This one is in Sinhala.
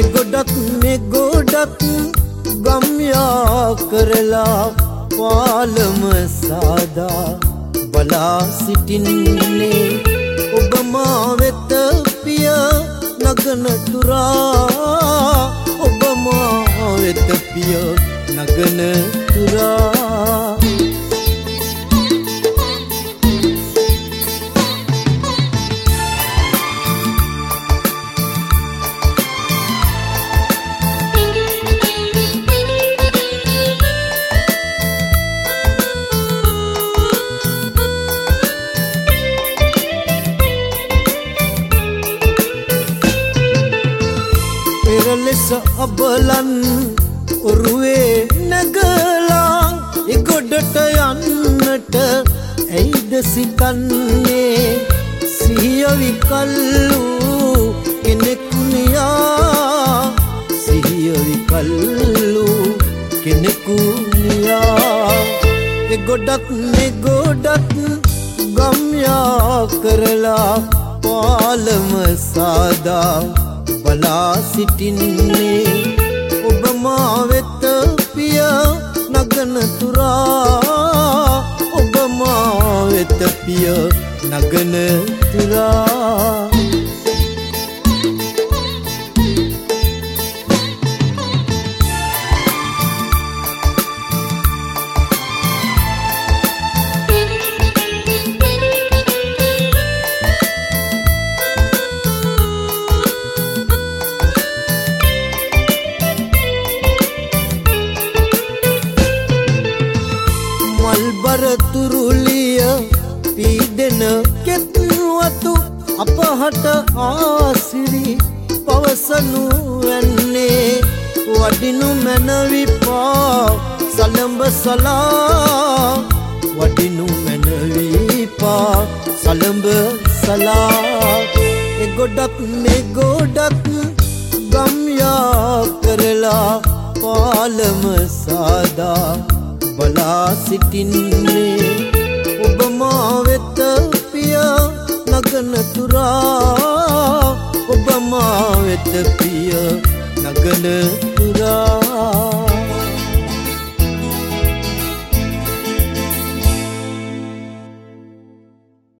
එගොඩක් මෙගොඩක් ගම්යා කරලා පාලම සාදා බලා සිටින්නේ. ඔබ මා වෙත පිය නගන තුරා. ඔබ මා වෙත පිය නගන පෙරලෙස අබලන් ඔරුවේ නැගලා එගොඩට යන්නට ඇයිද සිතන්නේ? සිහියවිකල්ලු කෙනෙකුනියා සිහියවිකල්ලු කෙනෙකුනියා එගොඩක් නෙගොඩක් ගම්යා කරලා පාලම සාදා බලා සිටින්නේ. ඔබ මා වෙත පිය නගන තුරා. ඔබ මා වෙත පිය නගන තුරා. තුරුලිය පීදෙන කෙත්වතු අපහට ආසිරි පවසනු වැන්නේ. වඩිනු මැනවිපා සලඹ සලා. වඩිනු මැනවිපා සලඹ සලා. එගොඩක් මෙගොඩක් ගම්යා කරලා පාලම සාදා බලා සිටින්නේ. නගන තුරා ඔබ මා වෙත පිය නගන